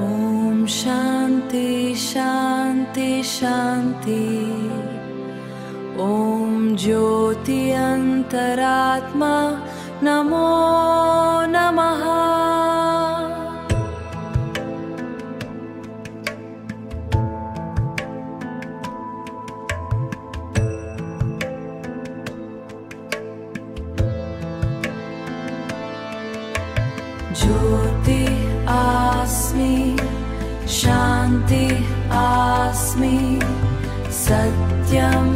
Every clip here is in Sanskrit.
ॐ शान्ति शान्ति शान्ति। ॐ ज्योति अन्तरात्मा नमो नमः। ज्योति सत्यम्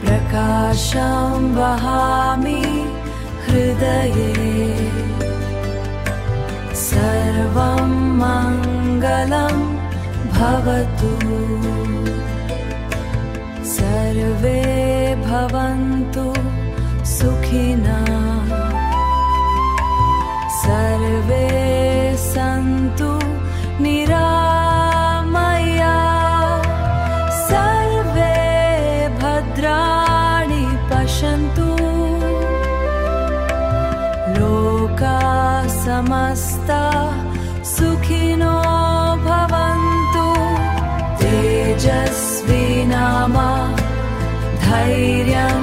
प्रकाशं वहामि हृदये सर्वं मङ्गलं भवतु। सर्वे भवन्तु सुखिना निरामया सर्वे भद्राणि पश्यन्तु। लोका समस्ता सुखिनो भवन्तु। तेजस्वी नाम धैर्यं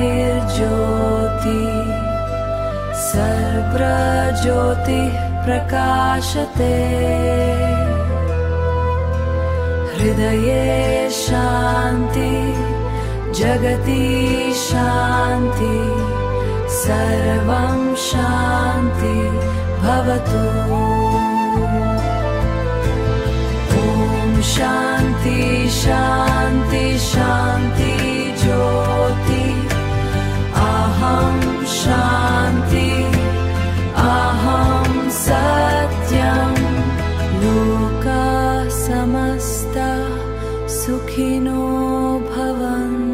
बहिर्ज्योति सर्वज्योतिः प्रकाशते। हृदये शान्ति जगति शान्ति सर्वं शान्ति भवतु समस्ता सुखिनो भवन्